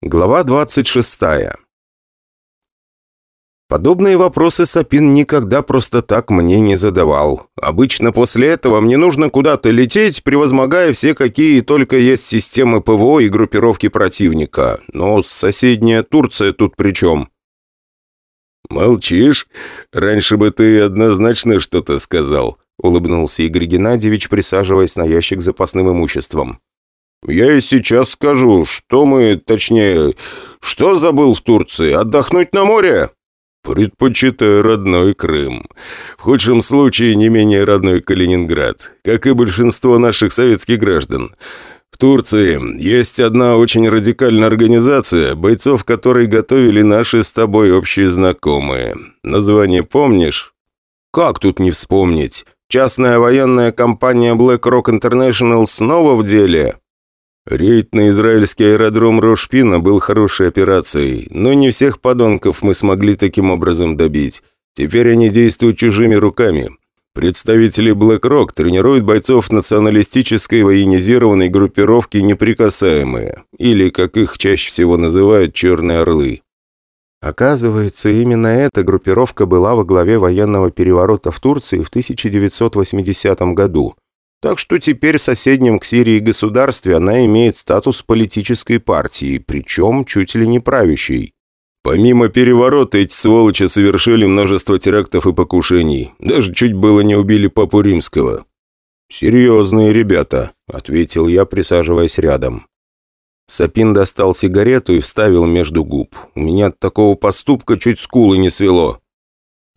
Глава 26. Подобные вопросы Сапин никогда просто так мне не задавал. Обычно после этого мне нужно куда-то лететь, превозмогая все какие только есть системы ПВО и группировки противника. Но соседняя Турция тут при чем? «Молчишь? Раньше бы ты однозначно что-то сказал», — улыбнулся Игорь Геннадьевич, присаживаясь на ящик с запасным имуществом. «Я и сейчас скажу, что мы, точнее, что забыл в Турции? Отдохнуть на море?» «Предпочитаю родной Крым. В худшем случае не менее родной Калининград, как и большинство наших советских граждан. В Турции есть одна очень радикальная организация, бойцов которой готовили наши с тобой общие знакомые. Название помнишь?» «Как тут не вспомнить? Частная военная компания BlackRock International снова в деле?» Рейд на израильский аэродром Рошпина был хорошей операцией, но не всех подонков мы смогли таким образом добить. Теперь они действуют чужими руками. Представители BlackRock тренируют бойцов националистической военизированной группировки «Неприкасаемые», или, как их чаще всего называют, «Черные орлы». Оказывается, именно эта группировка была во главе военного переворота в Турции в 1980 году – так что теперь в соседнем к Сирии государстве она имеет статус политической партии, причем чуть ли не правящей. Помимо переворота, эти сволочи совершили множество терактов и покушений. Даже чуть было не убили Папу Римского. «Серьезные ребята», — ответил я, присаживаясь рядом. Сапин достал сигарету и вставил между губ. У меня от такого поступка чуть скулы не свело.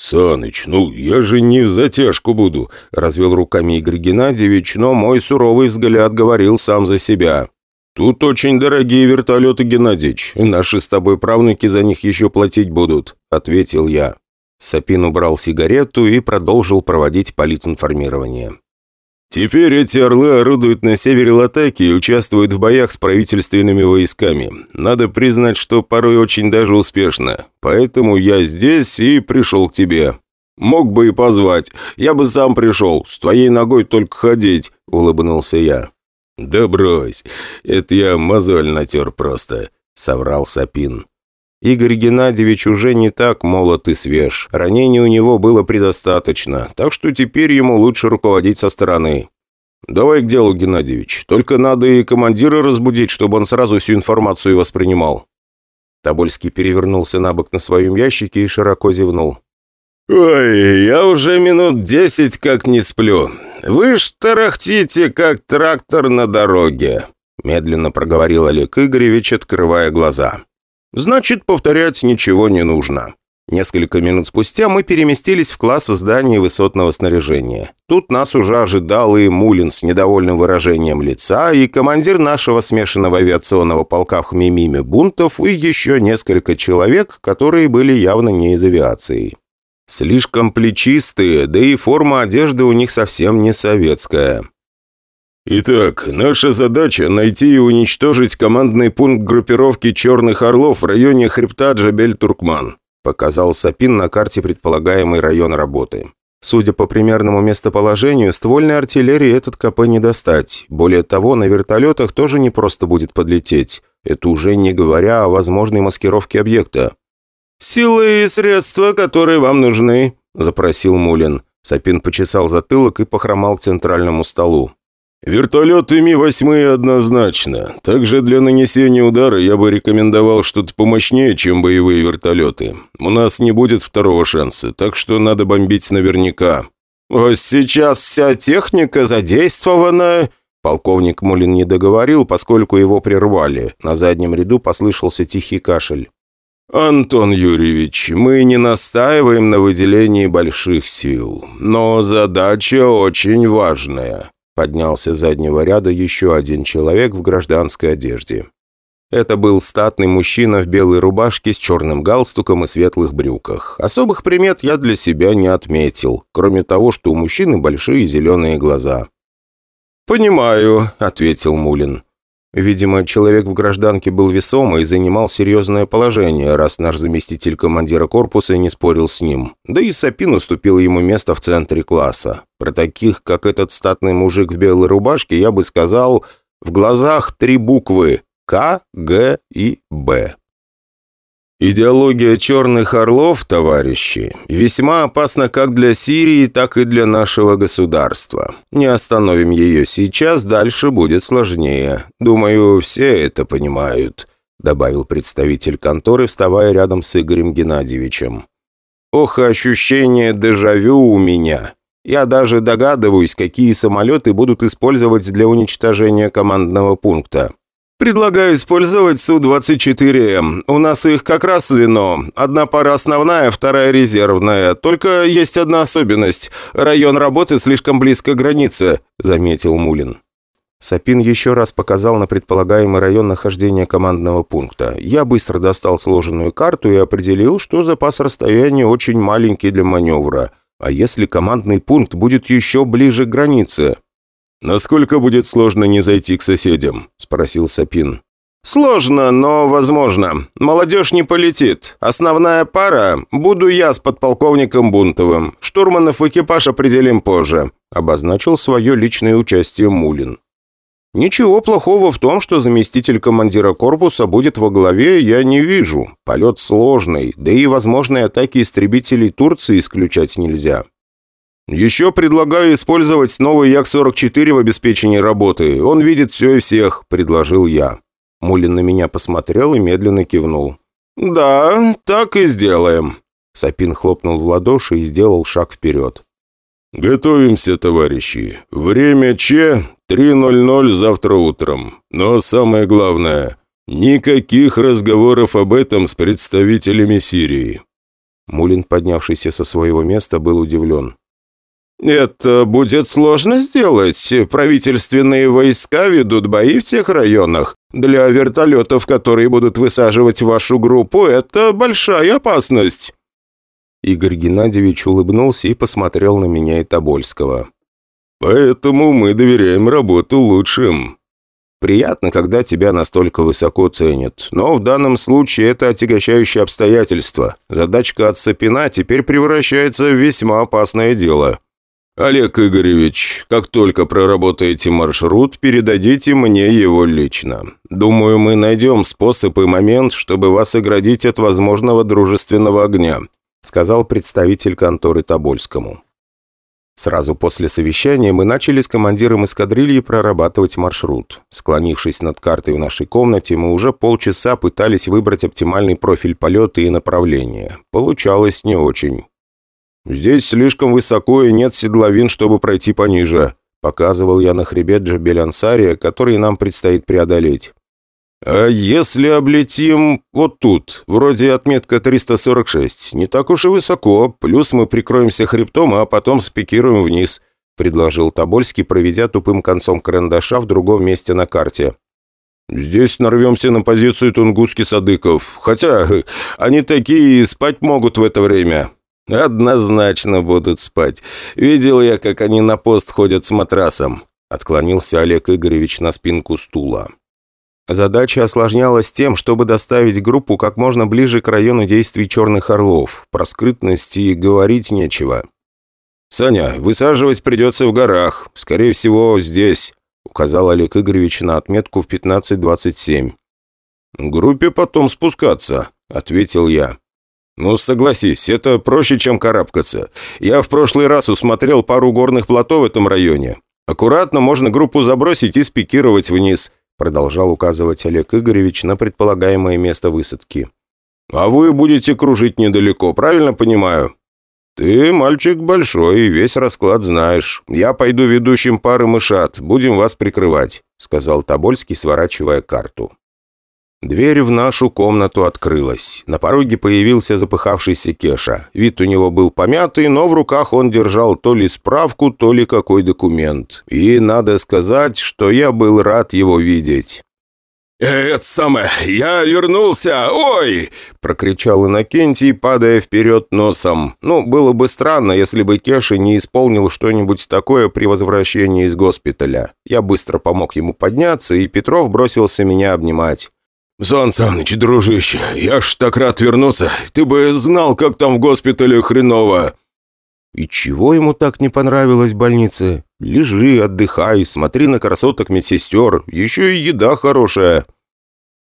«Саныч, ну я же не в затяжку буду», — развел руками Игорь Геннадьевич, но мой суровый взгляд говорил сам за себя. «Тут очень дорогие вертолеты, Геннадьевич. Наши с тобой правнуки за них еще платить будут», — ответил я. Сапин убрал сигарету и продолжил проводить политинформирование. Теперь эти «Орлы» орудуют на севере Латаки и участвуют в боях с правительственными войсками. Надо признать, что порой очень даже успешно. Поэтому я здесь и пришел к тебе. Мог бы и позвать. Я бы сам пришел. С твоей ногой только ходить», — улыбнулся я. «Да брось. Это я мозоль натер просто», — соврал Сапин. Игорь Геннадьевич уже не так молод и свеж. Ранений у него было предостаточно, так что теперь ему лучше руководить со стороны. «Давай к делу, Геннадьевич. Только надо и командира разбудить, чтобы он сразу всю информацию воспринимал». Тобольский перевернулся на бок на своем ящике и широко зевнул. «Ой, я уже минут десять как не сплю. Вы ж тарахтите, как трактор на дороге», медленно проговорил Олег Игоревич, открывая глаза. Значит, повторять ничего не нужно. Несколько минут спустя мы переместились в класс в здании высотного снаряжения. Тут нас уже ожидал и Мулин с недовольным выражением лица, и командир нашего смешанного авиационного полка в Хмимиме Бунтов, и еще несколько человек, которые были явно не из авиации. Слишком плечистые, да и форма одежды у них совсем не советская. «Итак, наша задача – найти и уничтожить командный пункт группировки «Черных орлов» в районе хребта Джабель-Туркман», показал Сапин на карте предполагаемый район работы. Судя по примерному местоположению, ствольной артиллерии этот КП не достать. Более того, на вертолетах тоже не просто будет подлететь. Это уже не говоря о возможной маскировке объекта. «Силы и средства, которые вам нужны», – запросил Мулин. Сапин почесал затылок и похромал к центральному столу. «Вертолеты Ми-8 однозначно. Также для нанесения удара я бы рекомендовал что-то помощнее, чем боевые вертолеты. У нас не будет второго шанса, так что надо бомбить наверняка». «А сейчас вся техника задействована...» Полковник Мулин не договорил, поскольку его прервали. На заднем ряду послышался тихий кашель. «Антон Юрьевич, мы не настаиваем на выделении больших сил, но задача очень важная». Поднялся с заднего ряда еще один человек в гражданской одежде. Это был статный мужчина в белой рубашке с черным галстуком и светлых брюках. Особых примет я для себя не отметил, кроме того, что у мужчины большие зеленые глаза. «Понимаю», — ответил Мулин. Видимо, человек в гражданке был весомый и занимал серьезное положение, раз наш заместитель командира корпуса не спорил с ним. Да и Сапин уступил ему место в центре класса. Про таких, как этот статный мужик в белой рубашке, я бы сказал, в глазах три буквы К, Г и Б. Идеология черных орлов, товарищи, весьма опасна как для Сирии, так и для нашего государства. Не остановим ее сейчас, дальше будет сложнее. Думаю, все это понимают», — добавил представитель конторы, вставая рядом с Игорем Геннадьевичем. «Ох, ощущение дежавю у меня. Я даже догадываюсь, какие самолеты будут использовать для уничтожения командного пункта. «Предлагаю использовать Су-24М. У нас их как раз звено. Одна пара основная, вторая резервная. Только есть одна особенность. Район работы слишком близко к границе», — заметил Мулин. Сапин еще раз показал на предполагаемый район нахождения командного пункта. Я быстро достал сложенную карту и определил, что запас расстояния очень маленький для маневра. А если командный пункт будет еще ближе к границе? «Насколько будет сложно не зайти к соседям?» – спросил Сапин. «Сложно, но возможно. Молодежь не полетит. Основная пара – буду я с подполковником Бунтовым. Штурманов экипаж определим позже», – обозначил свое личное участие Мулин. «Ничего плохого в том, что заместитель командира корпуса будет во главе, я не вижу. Полет сложный, да и возможные атаки истребителей Турции исключать нельзя. «Еще предлагаю использовать новый Як-44 в обеспечении работы. Он видит все и всех», — предложил я. Мулин на меня посмотрел и медленно кивнул. «Да, так и сделаем». Сапин хлопнул в ладоши и сделал шаг вперед. «Готовимся, товарищи. Время Ч 3.00 завтра утром. Но самое главное, никаких разговоров об этом с представителями Сирии». Мулин, поднявшийся со своего места, был удивлен. «Это будет сложно сделать. Правительственные войска ведут бои в тех районах. Для вертолетов, которые будут высаживать вашу группу, это большая опасность». Игорь Геннадьевич улыбнулся и посмотрел на меня и Тобольского. «Поэтому мы доверяем работу лучшим». «Приятно, когда тебя настолько высоко ценят. Но в данном случае это отягощающее обстоятельство. Задачка от Сапина теперь превращается в весьма опасное дело». «Олег Игоревич, как только проработаете маршрут, передадите мне его лично. Думаю, мы найдем способ и момент, чтобы вас оградить от возможного дружественного огня», сказал представитель конторы Тобольскому. Сразу после совещания мы начали с командиром эскадрильи прорабатывать маршрут. Склонившись над картой в нашей комнате, мы уже полчаса пытались выбрать оптимальный профиль полета и направления. Получалось не очень. «Здесь слишком высоко и нет седловин, чтобы пройти пониже», показывал я на хребет Джабель-Ансария, который нам предстоит преодолеть. «А если облетим вот тут, вроде отметка 346, не так уж и высоко, плюс мы прикроемся хребтом, а потом спикируем вниз», предложил Тобольский, проведя тупым концом карандаша в другом месте на карте. «Здесь нарвемся на позицию Тунгуски-Садыков, хотя они такие спать могут в это время», «Однозначно будут спать. Видел я, как они на пост ходят с матрасом», отклонился Олег Игоревич на спинку стула. Задача осложнялась тем, чтобы доставить группу как можно ближе к району действий «Черных орлов». Про скрытности говорить нечего. «Саня, высаживать придется в горах. Скорее всего, здесь», указал Олег Игоревич на отметку в 15.27. «Группе потом спускаться», — ответил я. «Ну, согласись, это проще, чем карабкаться. Я в прошлый раз усмотрел пару горных плато в этом районе. Аккуратно можно группу забросить и спикировать вниз», продолжал указывать Олег Игоревич на предполагаемое место высадки. «А вы будете кружить недалеко, правильно понимаю?» «Ты мальчик большой, весь расклад знаешь. Я пойду ведущим пары мышат, будем вас прикрывать», сказал Тобольский, сворачивая карту. Дверь в нашу комнату открылась. На пороге появился запыхавшийся Кеша. Вид у него был помятый, но в руках он держал то ли справку, то ли какой документ. И надо сказать, что я был рад его видеть. «Это самое, я вернулся! Ой!» – прокричал Иннокентий, падая вперед носом. Ну, было бы странно, если бы Кеша не исполнил что-нибудь такое при возвращении из госпиталя. Я быстро помог ему подняться, и Петров бросился меня обнимать. «Сан Саныч, дружище, я ж так рад вернуться. Ты бы знал, как там в госпитале хреново». «И чего ему так не понравилось в больнице? Лежи, отдыхай, смотри на красоток медсестер, еще и еда хорошая».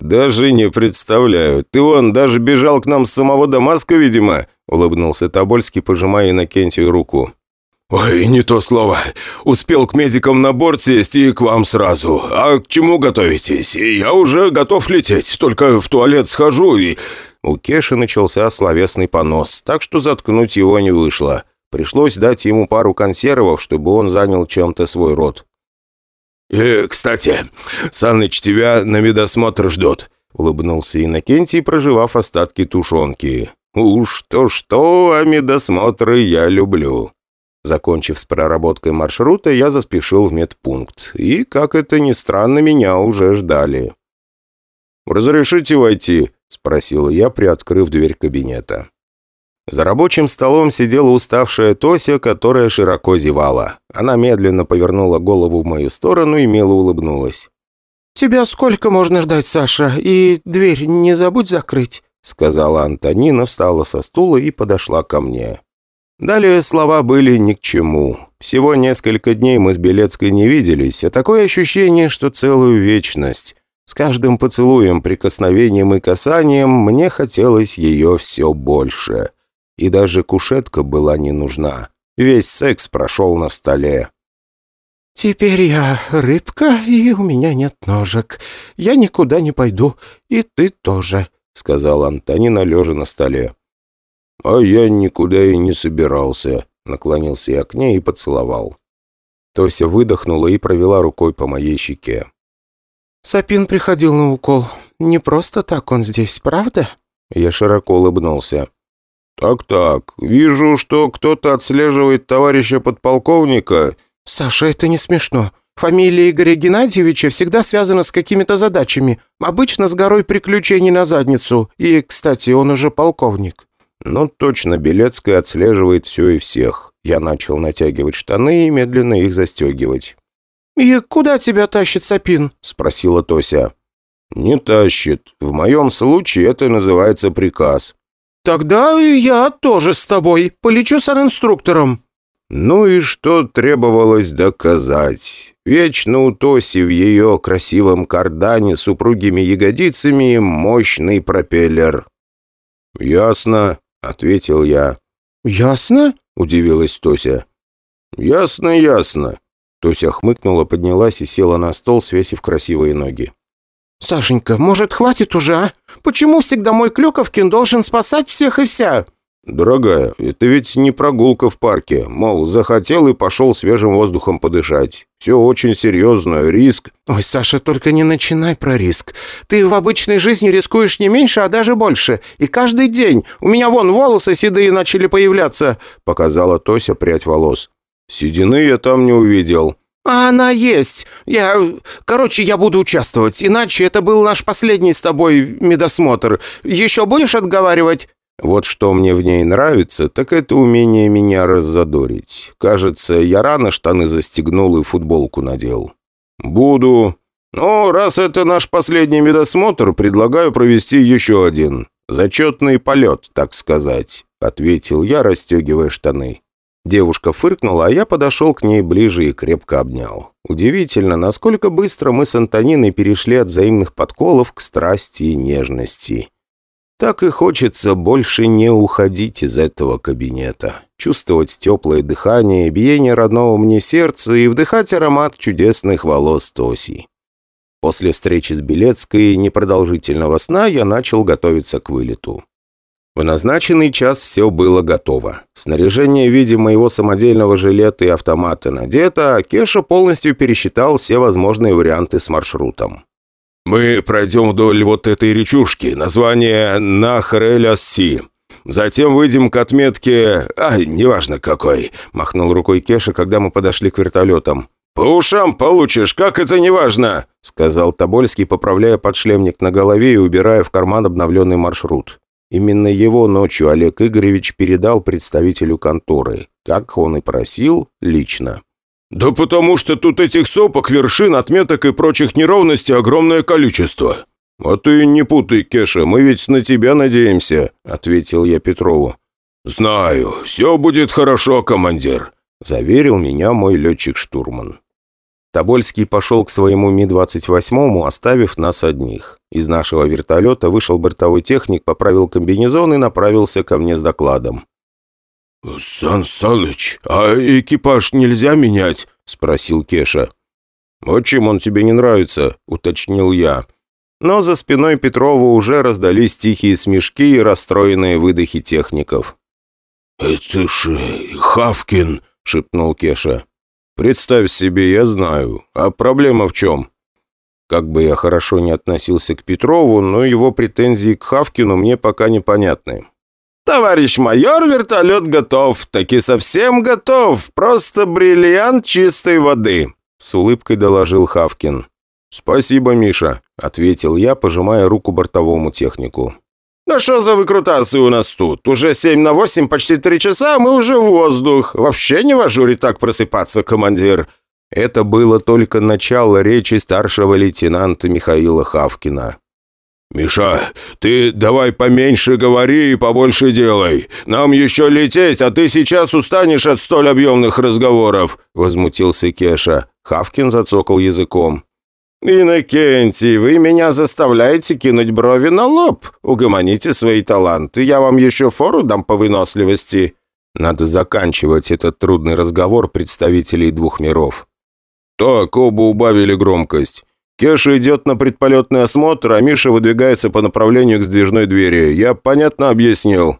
«Даже не представляю. Ты вон даже бежал к нам с самого Дамаска, видимо?» — улыбнулся Тобольский, пожимая Иннокентию руку. «Ой, не то слово. Успел к медикам на борт сесть и к вам сразу. А к чему готовитесь? Я уже готов лететь, только в туалет схожу и...» У Кеши начался словесный понос, так что заткнуть его не вышло. Пришлось дать ему пару консервов, чтобы он занял чем-то свой рот. «И, кстати, Саныч тебя на медосмотр ждет», — улыбнулся Иннокентий, проживав остатки тушенки. «Уж то-что, а медосмотры я люблю». Закончив с проработкой маршрута, я заспешил в медпункт. И, как это ни странно, меня уже ждали. «Разрешите войти?» – спросил я, приоткрыв дверь кабинета. За рабочим столом сидела уставшая Тося, которая широко зевала. Она медленно повернула голову в мою сторону и мило улыбнулась. «Тебя сколько можно ждать, Саша? И дверь не забудь закрыть», — сказала Антонина, встала со стула и подошла ко мне. Далее слова были ни к чему. Всего несколько дней мы с Белецкой не виделись, а такое ощущение, что целую вечность. С каждым поцелуем, прикосновением и касанием мне хотелось ее все больше и даже кушетка была не нужна. Весь секс прошел на столе. «Теперь я рыбка, и у меня нет ножек. Я никуда не пойду, и ты тоже», — сказал Антонина, лежа на столе. «А я никуда и не собирался», — наклонился я к ней и поцеловал. Тося выдохнула и провела рукой по моей щеке. «Сапин приходил на укол. Не просто так он здесь, правда?» Я широко улыбнулся. «Так-так, вижу, что кто-то отслеживает товарища подполковника». «Саша, это не смешно. Фамилия Игоря Геннадьевича всегда связана с какими-то задачами. Обычно с горой приключений на задницу. И, кстати, он уже полковник». «Ну, точно, Белецкая отслеживает все и всех». Я начал натягивать штаны и медленно их застегивать. «И куда тебя тащит Сапин?» – спросила Тося. «Не тащит. В моем случае это называется приказ. «Тогда я тоже с тобой. Полечу с инструктором». Ну и что требовалось доказать? Вечно у Тоси в ее красивом кардане с упругими ягодицами мощный пропеллер. «Ясно», — ответил я. «Ясно?» — удивилась Тося. «Ясно, ясно». Тося хмыкнула, поднялась и села на стол, свесив красивые ноги. «Сашенька, может, хватит уже, а? Почему всегда мой Клюковкин должен спасать всех и вся?» «Дорогая, это ведь не прогулка в парке. Мол, захотел и пошел свежим воздухом подышать. Все очень серьезно, риск...» «Ой, Саша, только не начинай про риск. Ты в обычной жизни рискуешь не меньше, а даже больше. И каждый день. У меня вон волосы седые начали появляться», — показала Тося прядь волос. «Седины я там не увидел». «А она есть. Я... Короче, я буду участвовать, иначе это был наш последний с тобой медосмотр. Еще будешь отговаривать?» Вот что мне в ней нравится, так это умение меня раззадорить. Кажется, я рано штаны застегнул и футболку надел. «Буду. Ну, раз это наш последний медосмотр, предлагаю провести еще один. Зачетный полет, так сказать», — ответил я, расстегивая штаны. Девушка фыркнула, а я подошел к ней ближе и крепко обнял. Удивительно, насколько быстро мы с Антониной перешли от взаимных подколов к страсти и нежности. Так и хочется больше не уходить из этого кабинета. Чувствовать теплое дыхание, биение родного мне сердца и вдыхать аромат чудесных волос Тоси. После встречи с Белецкой и непродолжительного сна я начал готовиться к вылету. В назначенный час все было готово. Снаряжение в виде моего самодельного жилета и автомата надето, а Кеша полностью пересчитал все возможные варианты с маршрутом. «Мы пройдем вдоль вот этой речушки, название Нахрель-Асси. Затем выйдем к отметке... А, неважно какой», — махнул рукой Кеша, когда мы подошли к вертолетам. «По ушам получишь, как это неважно», — сказал Тобольский, поправляя подшлемник на голове и убирая в карман обновленный маршрут. Именно его ночью Олег Игоревич передал представителю конторы, как он и просил, лично. «Да потому что тут этих сопок, вершин, отметок и прочих неровностей огромное количество». «А ты не путай, Кеша, мы ведь на тебя надеемся», — ответил я Петрову. «Знаю, все будет хорошо, командир», — заверил меня мой летчик-штурман. Тобольский пошел к своему Ми-28, оставив нас одних. Из нашего вертолета вышел бортовой техник, поправил комбинезон и направился ко мне с докладом. «Сан Саныч, а экипаж нельзя менять?» – спросил Кеша. «Вот чем он тебе не нравится?» – уточнил я. Но за спиной Петрова уже раздались тихие смешки и расстроенные выдохи техников. «Это ж Хавкин!» – шепнул Кеша. «Представь себе, я знаю. А проблема в чем?» Как бы я хорошо не относился к Петрову, но его претензии к Хавкину мне пока непонятны. «Товарищ майор, вертолет готов. Таки совсем готов. Просто бриллиант чистой воды», — с улыбкой доложил Хавкин. «Спасибо, Миша», — ответил я, пожимая руку бортовому технику. «Да что за выкрутасы у нас тут? Уже семь на восемь, почти три часа, а мы уже в воздух. Вообще не в ажуре так просыпаться, командир. Это было только начало речи старшего лейтенанта Михаила Хавкина. «Миша, ты давай поменьше говори и побольше делай. Нам еще лететь, а ты сейчас устанешь от столь объемных разговоров», — возмутился Кеша. Хавкин зацокал языком. «Иннокентий, вы меня заставляете кинуть брови на лоб. Угомоните свои таланты, я вам еще фору дам по выносливости». Надо заканчивать этот трудный разговор представителей двух миров. «Так, оба убавили громкость. Кеша идет на предполетный осмотр, а Миша выдвигается по направлению к сдвижной двери. Я понятно объяснил?»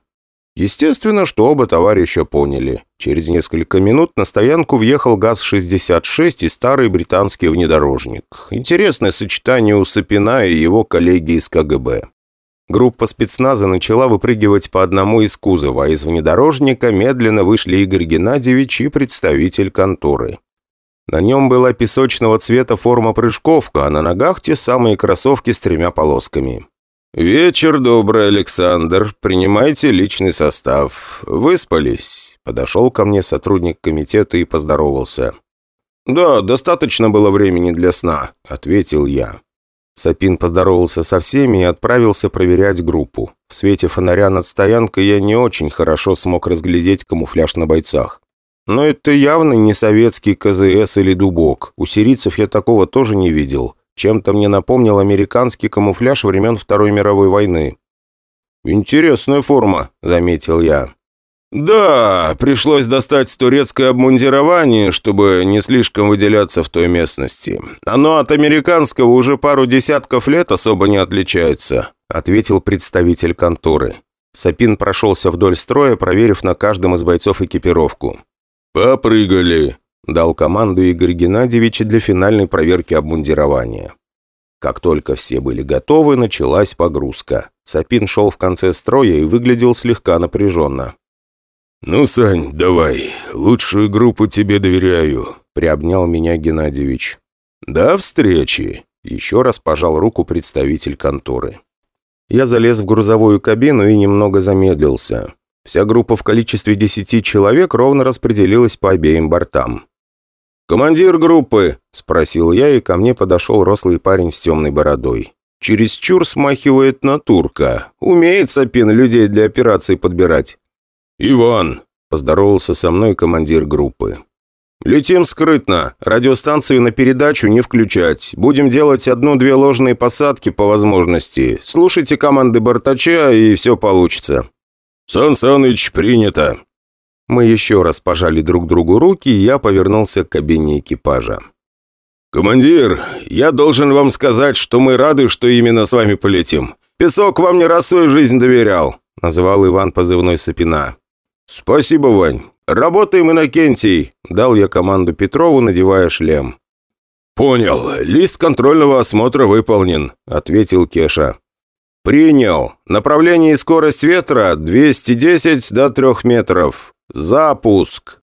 Естественно, что оба товарища поняли. Через несколько минут на стоянку въехал ГАЗ-66 и старый британский внедорожник. Интересное сочетание у Сапина и его коллеги из КГБ. Группа спецназа начала выпрыгивать по одному из кузова, а из внедорожника медленно вышли Игорь Геннадьевич и представитель конторы. На нем была песочного цвета форма прыжковка, а на ногах те самые кроссовки с тремя полосками. «Вечер добрый, Александр. Принимайте личный состав. Выспались?» Подошел ко мне сотрудник комитета и поздоровался. «Да, достаточно было времени для сна», — ответил я. Сапин поздоровался со всеми и отправился проверять группу. В свете фонаря над стоянкой я не очень хорошо смог разглядеть камуфляж на бойцах. Но это явно не советский КЗС или Дубок. У сирийцев я такого тоже не видел. Чем-то мне напомнил американский камуфляж времен Второй мировой войны. «Интересная форма», — заметил я. «Да, пришлось достать турецкое обмундирование, чтобы не слишком выделяться в той местности. Оно от американского уже пару десятков лет особо не отличается», — ответил представитель конторы. Сапин прошелся вдоль строя, проверив на каждом из бойцов экипировку. «Попрыгали», – дал команду Игорь Геннадьевич для финальной проверки обмундирования. Как только все были готовы, началась погрузка. Сапин шел в конце строя и выглядел слегка напряженно. «Ну, Сань, давай. Лучшую группу тебе доверяю», – приобнял меня Геннадьевич. «До встречи!» – еще раз пожал руку представитель конторы. Я залез в грузовую кабину и немного замедлился. Вся группа в количестве десяти человек ровно распределилась по обеим бортам. «Командир группы?» – спросил я, и ко мне подошел рослый парень с темной бородой. Чересчур смахивает на турка. Умеет Сапин людей для операций подбирать. «Иван!» – поздоровался со мной командир группы. «Летим скрытно. Радиостанцию на передачу не включать. Будем делать одну-две ложные посадки по возможности. Слушайте команды бортача, и все получится». «Сан Саныч, принято!» Мы еще раз пожали друг другу руки, и я повернулся к кабине экипажа. «Командир, я должен вам сказать, что мы рады, что именно с вами полетим. Песок вам не раз свою жизнь доверял», — называл Иван позывной Сапина. «Спасибо, Вань. Работаем, Иннокентий», — дал я команду Петрову, надевая шлем. «Понял. Лист контрольного осмотра выполнен», — ответил Кеша. «Принял. Направление и скорость ветра 210 до 3 метров. Запуск!»